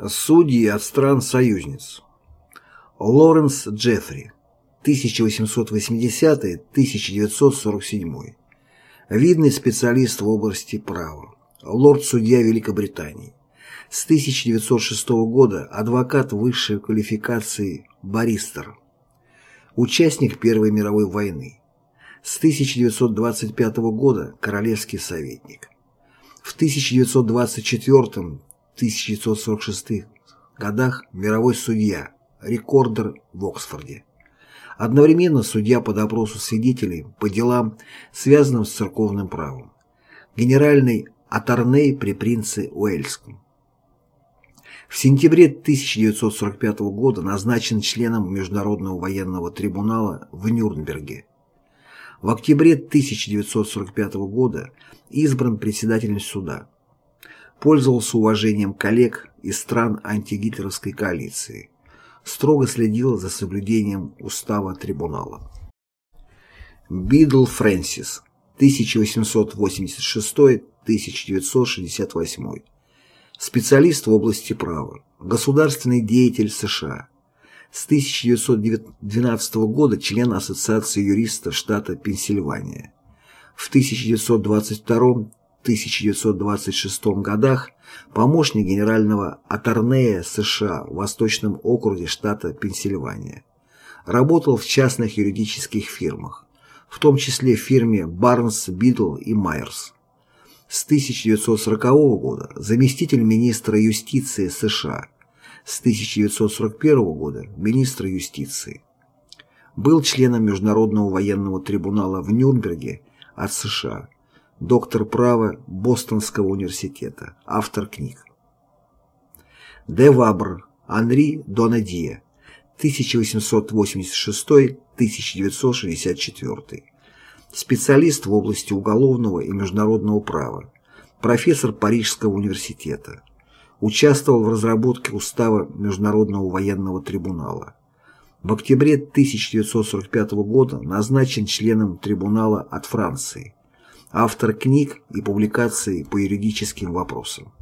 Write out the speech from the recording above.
Судьи от стран-союзниц. Лоренс Джеффри, 1880-1947. Видный специалист в области права. Лорд-судья Великобритании. С 1906 года адвокат высшей квалификации баристер. Участник Первой мировой войны. С 1925 года королевский советник. В 1924 1946 годах мировой судья, рекордер в Оксфорде. Одновременно судья по допросу свидетелей по делам, связанным с церковным правом. Генеральный аторней при принце Уэльском. В сентябре 1945 года назначен членом Международного военного трибунала в Нюрнберге. В октябре 1945 года избран председателем суда пользовался уважением коллег из стран антигитлеровской коалиции, строго следил за соблюдением устава трибунала. Бидл Фрэнсис, 1886-1968, специалист в области права, государственный деятель США, с 1912 года член Ассоциации юристов штата Пенсильвания. В 1922 1926 годах помощник генерального атторнея США в Восточном округе штата Пенсильвания. Работал в частных юридических фирмах, в том числе в фирме Барнс, Бидл и Майерс. С 1940 года заместитель министра юстиции США, с 1941 года министра юстиции. Был членом Международного военного трибунала в Нюрнберге от США доктор права Бостонского университета, автор книг. Де Вабр, Анри Донадье, 1886-1964. Специалист в области уголовного и международного права, профессор Парижского университета. Участвовал в разработке устава Международного военного трибунала. В октябре 1945 года назначен членом трибунала от Франции автор книг и публикаций по юридическим вопросам.